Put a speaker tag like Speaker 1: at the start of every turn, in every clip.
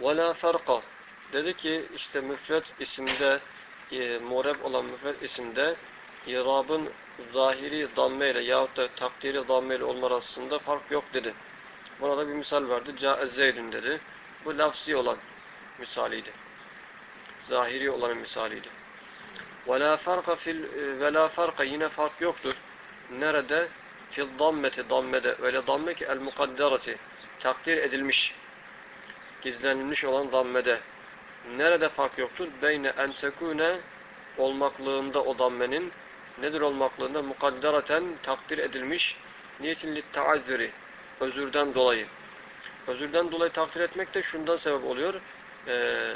Speaker 1: وَلَا فَرْقَ Dedi ki işte müfret isimde, e, mureb olan müfret isimde irabın zahiri dammeyle yahut da takdiri dammeyle olma arasında fark yok dedi. Burada bir misal verdi. Câe zeydün dedi. Bu lafzi olan misaliydi. Zahiri olanın misaliydi. وَلَا فَرْقَ fil ve la farka yine fark yoktur. Nerede? Fil dammeti dammede. Öyle damme ki el mukadderati takdir edilmiş gizlenmiş olan dammede. Nerede fark yoktur? Beyne en tekune olmaklığında o dammenin nedir olmaklığında? Mukadderaten takdir edilmiş niyetin littaazzüri özürden dolayı. Özürden dolayı takdir etmek de şundan sebep oluyor. Ee,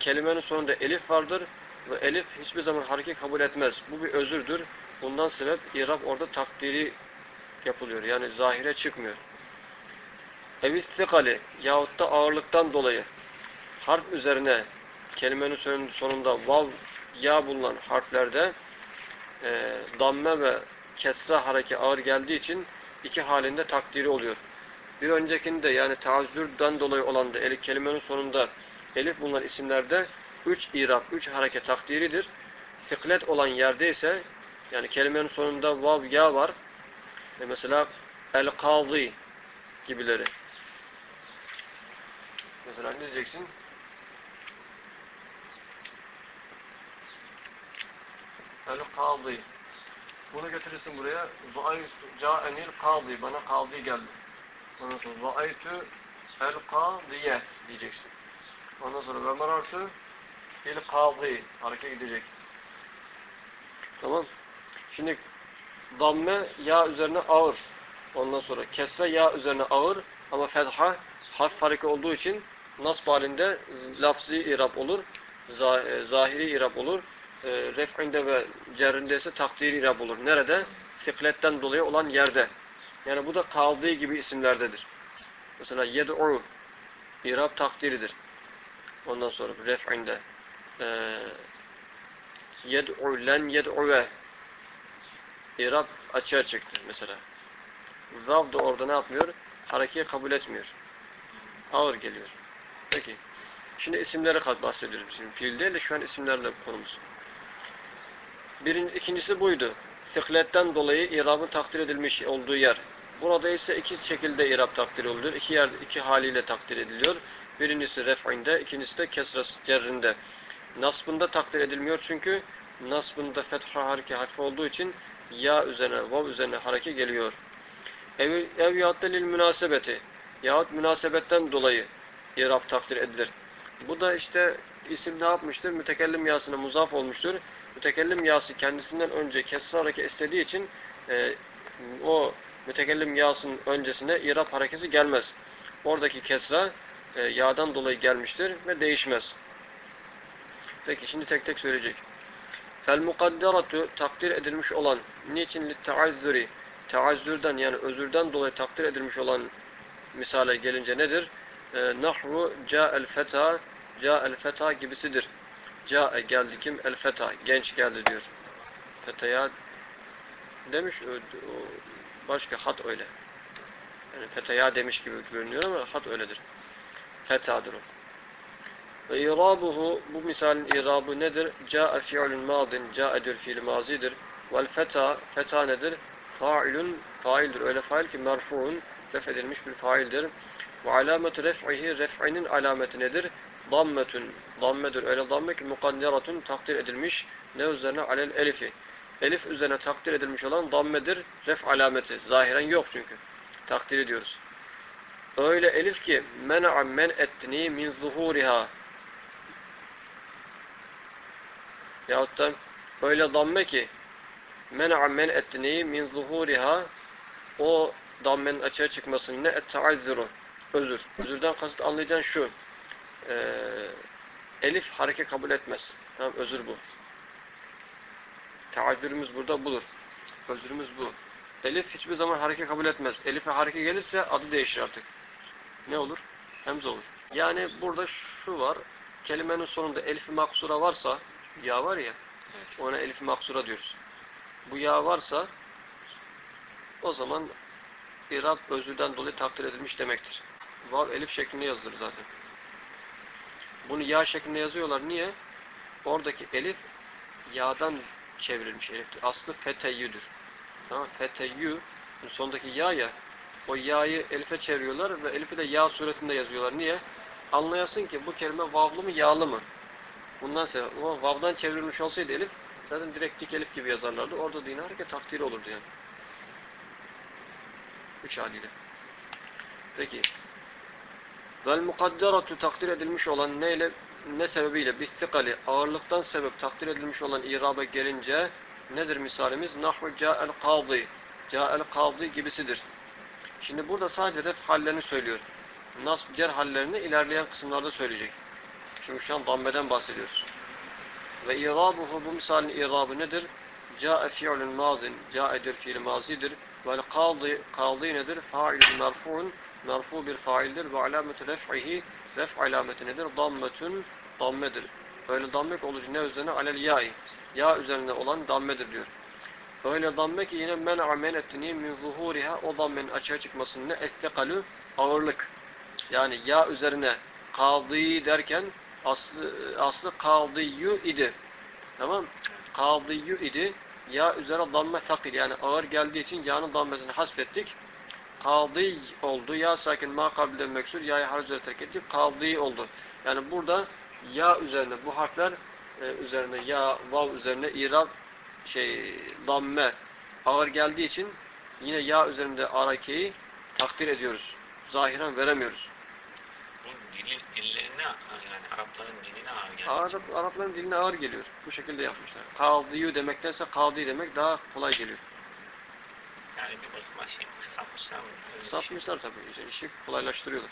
Speaker 1: kelimenin sonunda elif vardır ve elif hiçbir zaman hareket kabul etmez. Bu bir özürdür. Bundan sebep irab orada takdiri yapılıyor. Yani zahire çıkmıyor. Evistikali yahut da ağırlıktan dolayı harf üzerine kelimenin sonunda vav ya bulunan harflerde e, damme ve kesra hareke ağır geldiği için iki halinde takdiri oluyor. Bir öncekinde yani taazzürden dolayı olan da elif kelimenin sonunda elif bulunan isimlerde üç irab, üç hareket takdiridir. Fiklet olan yerde ise yani kelimenin sonunda vav ya var. E mesela el-kazi gibileri. Mesela ne diyeceksin? El-kazi. Bunu getirirsin buraya. Ca'enil kazi. Bana kazi geldi. Ondan sonra Za'aytü el-kaziye diyeceksin. Ondan sonra ve marartü il kazi. Hareket gidecek. Tamam. Şimdi damme ya üzerine ağır. Ondan sonra kesre ya üzerine ağır ama fetha harf farkı olduğu için nasb halinde lafzi irab olur. E, zahiri irab olur. E, ref'inde ve cerrinde ise takdiri irab olur. Nerede? Sikletten dolayı olan yerde. Yani bu da kaldığı gibi isimlerdedir. Mesela yed'u irab takdiridir. Ondan sonra ref'inde e, yed'u len yed'uve irab açığa çıktı mesela. Zav da orada ne yapmıyor? Harekeyi kabul etmiyor. Ağır geliyor. Peki. Şimdi isimlere kat bahsediyorum. Şimdi fiil değil de şu an isimlerle konumuz. Birinci, ikincisi buydu. Sıkletten dolayı irabın takdir edilmiş olduğu yer. Burada ise iki şekilde irab takdir oluyor. İki yer, iki haliyle takdir ediliyor. Birincisi ref'inde, ikincisi de kesras cerrinde. Nasbında takdir edilmiyor çünkü nasbında fetha hareke harfi olduğu için ya üzerine, vav üzerine hareke geliyor. Ev, ev yahut lil münasebeti yahut münasebetten dolayı irab takdir edilir. Bu da işte isim ne yapmıştır? Mütekellim yasına muzaf olmuştur. Mütekellim yası kendisinden önce kesra hareket istediği için e, o mütekellim yasının öncesine irab hareketi gelmez. Oradaki kesra e, yağdan dolayı gelmiştir ve değişmez. Peki şimdi tek tek söyleyecek. Fel mukadderatu takdir edilmiş olan niçin li taazzuri taazzürden yani özürden dolayı takdir edilmiş olan misale gelince nedir? E, nahru ca'el feta ca'el feta gibisidir. Ca'e geldi kim? El feta. Genç geldi diyor. Fetaya demiş o, o başka hat öyle. Yani fetaya demiş gibi görünüyor ama hat öyledir. Fetadır o. Ve irabuhu bu misalin irabı nedir? Ca'e fi'lun madin. Ca'edir fiil mazidir. Vel feta feta nedir? Fa'ilun faildir. Öyle fail ki merfu'un ref edilmiş bir faildir. Ve alametu ref'ihi ref'inin alameti nedir? Dammetun. Dammedir. Öyle damme ki mukadderatun takdir edilmiş. Ne üzerine? Alel elifi. Elif üzerine takdir edilmiş olan dammedir. Ref alameti. Zahiren yok çünkü. Takdir ediyoruz. Öyle elif ki men'a men ettini min zuhuriha. Yahut da öyle damme ki men'a men ettini min zuhuriha o dammenin açığa çıkmasını ne ettaizzuru özür. Özürden kasıt anlayacağın şu. E, elif hareket kabul etmez. Tamam özür bu. Teazzürümüz burada budur. Özürümüz bu. Elif hiçbir zaman hareket kabul etmez. Elif'e hareket gelirse adı değişir artık. Ne olur? Hemze olur. Yani burada şu var. Kelimenin sonunda elif maksura varsa ya var ya ona elif maksura diyoruz. Bu ya varsa o zaman irab özürden dolayı takdir edilmiş demektir. Vav elif şeklinde yazılır zaten. Bunu ya şeklinde yazıyorlar. Niye? Oradaki elif ya'dan çevrilmiş eliftir. Aslı feteyyüdür. Tamam Feteyyü sondaki ya ya o ya'yı elife çeviriyorlar ve elifi de ya suretinde yazıyorlar. Niye? Anlayasın ki bu kelime vavlı mı yağlı mı? Bundan o vav'dan çevrilmiş olsaydı elif zaten direkt dik elif gibi yazarlardı. Orada da yine hareket takdiri olurdu yani. Üç haliyle. Peki. Vel mukadderatu takdir edilmiş olan neyle ne sebebiyle bistikali ağırlıktan sebep takdir edilmiş olan iraba gelince nedir misalimiz? Nahvu ca'el kadı. Ca'el kadı gibisidir. Şimdi burada sadece ref hallerini söylüyor. Nasb cer hallerini ilerleyen kısımlarda söyleyecek. Çünkü şu an dammeden bahsediyoruz. Ve irabuhu bu misalin irabı nedir? Ca'e fi'lun mazin. Ca'edir fiil mazidir. Vel kadı, kadı nedir? Fa'ilun merfu'un. Merfu bir faildir. Ve alametü ref'ihi ref alameti nedir? Dammetün dammedir. Böyle dammek olucu ne üzerine? Alel ya'i. Ya üzerine olan dammedir diyor. Öyle damme ki yine men ettini min zuhuriha o dammenin açığa çıkmasının ne? Estekalu ağırlık. Yani ya üzerine kadı derken aslı, aslı kadiyyu idi. Tamam Kadiyyu idi. Ya üzerine damme takil yani ağır geldiği için ya'nın dammesini hasfettik. Kadı oldu. Ya sakin ma kabilden meksur. Ya'yı harf üzerine terk ettik. Kadı oldu. Yani burada ya üzerine bu harfler e, üzerine ya, vav üzerine irab şey damme ağır geldiği için yine ya üzerinde arakeyi takdir ediyoruz. Zahiren veremiyoruz.
Speaker 2: Bu dilin ellerine yani Arapların diline ağır geldi.
Speaker 1: Arap, Arapların diline ağır geliyor. Bu şekilde yapmışlar. Kaldıyı demektense kaldı demek daha kolay geliyor.
Speaker 2: Yani bir bakıma şey kısaltmışlar mı? Şey.
Speaker 1: Satmışlar tabii. İşte işi kolaylaştırıyorlar.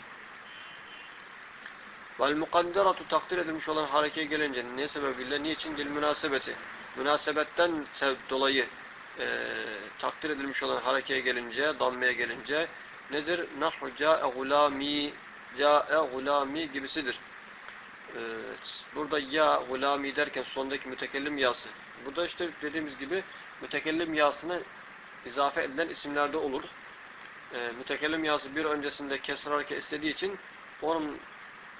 Speaker 1: Vel mukadderatu takdir edilmiş olan harekeye gelince ne sebebiyle, niçin? Dil münasebeti. Münasebetten dolayı e, takdir edilmiş olan harekeye gelince, dammeye gelince nedir? Nahu ca'e gulami ca'e gulami gibisidir. E, burada ya gulami derken sondaki mütekellim yası. Bu da işte dediğimiz gibi mütekellim yasına izafe edilen isimlerde olur. E, mütekellim yası bir öncesinde kesr hareket istediği için onun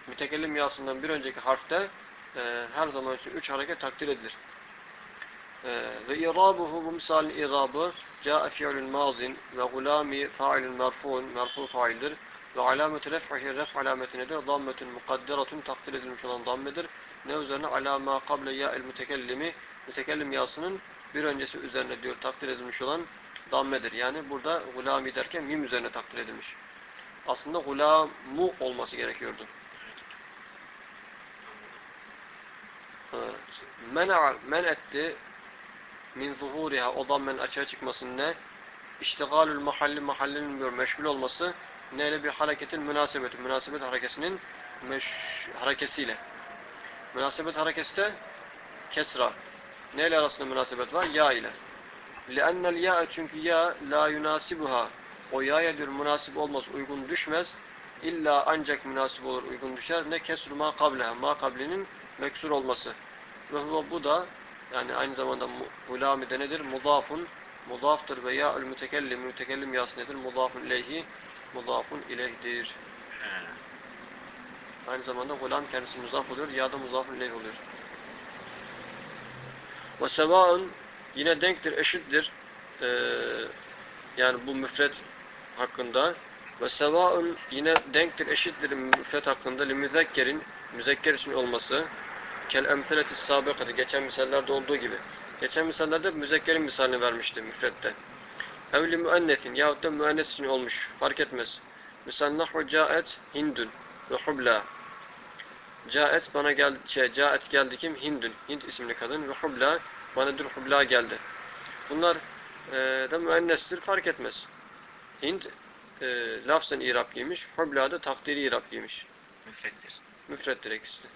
Speaker 1: mütekellim yasından bir önceki harfte e, her zaman için üç hareket takdir edilir. E, ve irabuhu bu misalin irabı ca'e fi'lün mazin ve gulami fa'ilün merfu'un merfu faildir ve alametü ref'ihi ref alameti nedir? Dammetün mukadderatun takdir edilmiş olan dammedir. Ne üzerine? Alama kable ya'el mütekellimi mütekellim yasının bir öncesi üzerine diyor takdir edilmiş olan dammedir. Yani burada gulami derken mim üzerine takdir edilmiş. Aslında gulamu olması gerekiyordu. Mena, men etti min zuhuriha o dammenin açığa çıkmasının ne? İştigalül mahalli mahallinin diyor meşgul olması neyle bir hareketin münasebeti. Münasebet harekesinin meş, harekesiyle. Münasebet harekesi de kesra. Neyle arasında münasebet var? Ya ile. لِأَنَّ الْيَاءَ çünkü ya la yunasibuha o ya'ya diyor münasip olmaz, uygun düşmez. İlla ancak münasip olur, uygun düşer. Ne kesru ma kableha, ma kablinin meksur olması. Ve huve bu da yani aynı zamanda hulami de nedir? Mudafun, mudaftır ve ya'ül mütekellim, mütekellim yası nedir? Mudafun ileyhi, mudafun ileyhdir.
Speaker 2: He.
Speaker 1: Aynı zamanda gulam kendisi muzaf oluyor, ya da muzafun ileyh oluyor. Ve sevaun yine denktir, eşittir. Ee, yani bu müfret hakkında. Ve sevaun yine denktir, eşittir müfret hakkında. Li müzekkerin, müzekker için olması. Kel emseleti sabıkatı. Geçen misallerde olduğu gibi. Geçen misallerde müzekkerin misalini vermişti müfrette. Evli müennetin yahut da müennes için olmuş. Fark etmez. Misal nahvu caet hindun ve hubla. Caet bana geldi, şey, caet geldi kim? Hindun. Hind isimli kadın ve hubla bana dün hubla geldi. Bunlar e, da müennestir fark etmez. Hind e, lafzen irab giymiş, hubla da takdiri irab giymiş.
Speaker 2: Müfrettir.
Speaker 1: Müfrettir ikisi.